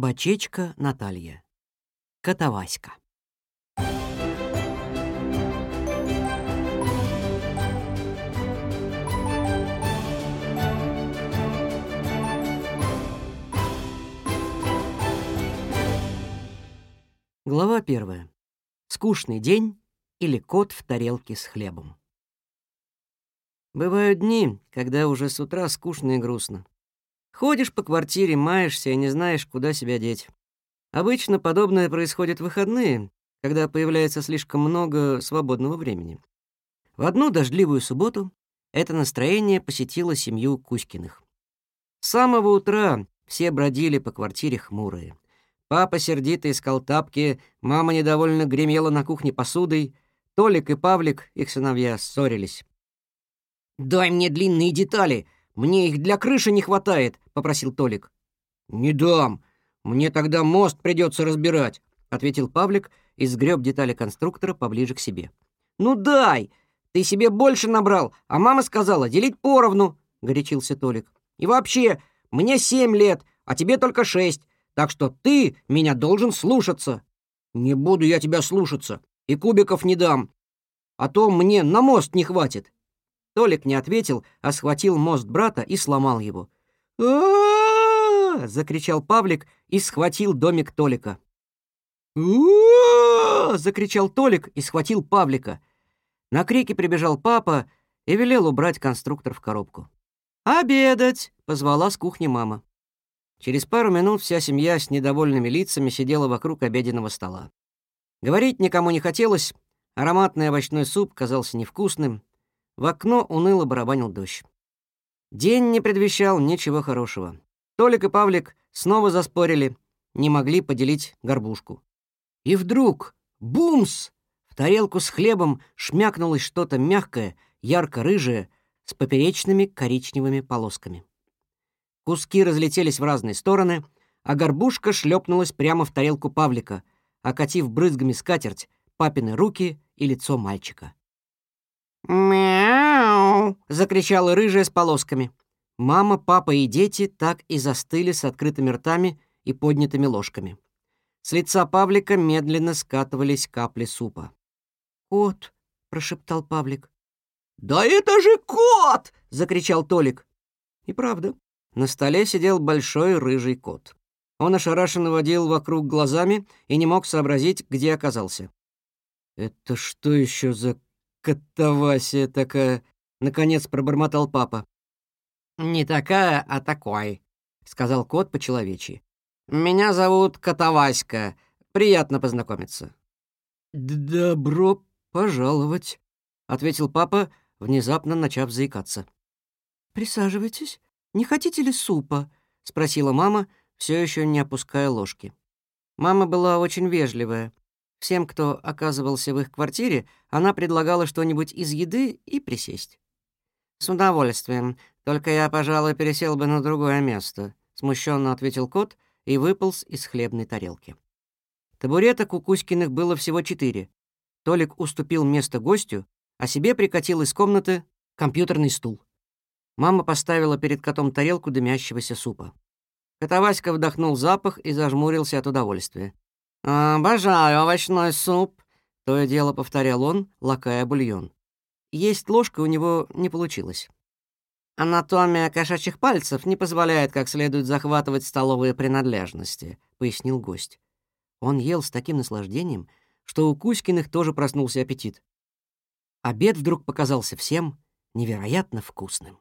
Бачечка Наталья. Котоваська. Глава первая. Скучный день или кот в тарелке с хлебом. Бывают дни, когда уже с утра скучно и грустно. Ходишь по квартире, маешься и не знаешь, куда себя деть. Обычно подобное происходит в выходные, когда появляется слишком много свободного времени. В одну дождливую субботу это настроение посетило семью Кузькиных. С самого утра все бродили по квартире хмурые. Папа сердито искал тапки, мама недовольно гремела на кухне посудой, Толик и Павлик, их сыновья, ссорились. «Дай мне длинные детали, мне их для крыши не хватает», — попросил Толик. «Не дам, мне тогда мост придется разбирать», — ответил Павлик и сгреб детали конструктора поближе к себе. «Ну дай! Ты себе больше набрал, а мама сказала делить поровну», — горячился Толик. «И вообще, мне семь лет, а тебе только шесть. Так что ты меня должен слушаться. Не буду я тебя слушаться и кубиков не дам, а то мне на мост не хватит. Толик не ответил, а схватил мост брата и сломал его. закричал Павлик и схватил домик Толика. закричал Толик и схватил Павлика. На крики прибежал папа и велел убрать конструктор в коробку. «Обедать!» — позвала с кухни мама. Через пару минут вся семья с недовольными лицами сидела вокруг обеденного стола. Говорить никому не хотелось, ароматный овощной суп казался невкусным, в окно уныло барабанил дождь. День не предвещал ничего хорошего. Толик и Павлик снова заспорили, не могли поделить горбушку. И вдруг — бумс! В тарелку с хлебом шмякнулось что-то мягкое, ярко-рыжее, с поперечными коричневыми полосками. Куски разлетелись в разные стороны, а горбушка шлепнулась прямо в тарелку Павлика, окатив брызгами скатерть, папины руки и лицо мальчика. «Мяу!» — закричала рыжая с полосками. Мама, папа и дети так и застыли с открытыми ртами и поднятыми ложками. С лица Павлика медленно скатывались капли супа. «Кот!» — прошептал Павлик. «Да это же кот!» — закричал Толик. И правда, на столе сидел большой рыжий кот. Он ошарашенно водил вокруг глазами и не мог сообразить, где оказался. «Это что еще за катавасия такая?» — наконец пробормотал папа. «Не такая, а такой», — сказал кот по-человечьи. «Меня зовут Катаваська. Приятно познакомиться». «Добро пожаловать», — ответил папа, внезапно начав заикаться. «Присаживайтесь», «Не хотите ли супа?» — спросила мама, все еще не опуская ложки. Мама была очень вежливая. Всем, кто оказывался в их квартире, она предлагала что-нибудь из еды и присесть. «С удовольствием. Только я, пожалуй, пересел бы на другое место», — смущенно ответил кот и выполз из хлебной тарелки. Табуреток у Кузькиных было всего четыре. Толик уступил место гостю, а себе прикатил из комнаты компьютерный стул. Мама поставила перед котом тарелку дымящегося супа. Котоваська вдохнул запах и зажмурился от удовольствия. «Обожаю овощной суп», — то и дело повторял он, лакая бульон. Есть ложкой у него не получилось. «Анатомия кошачьих пальцев не позволяет как следует захватывать столовые принадлежности», — пояснил гость. Он ел с таким наслаждением, что у Кузькиных тоже проснулся аппетит. Обед вдруг показался всем невероятно вкусным.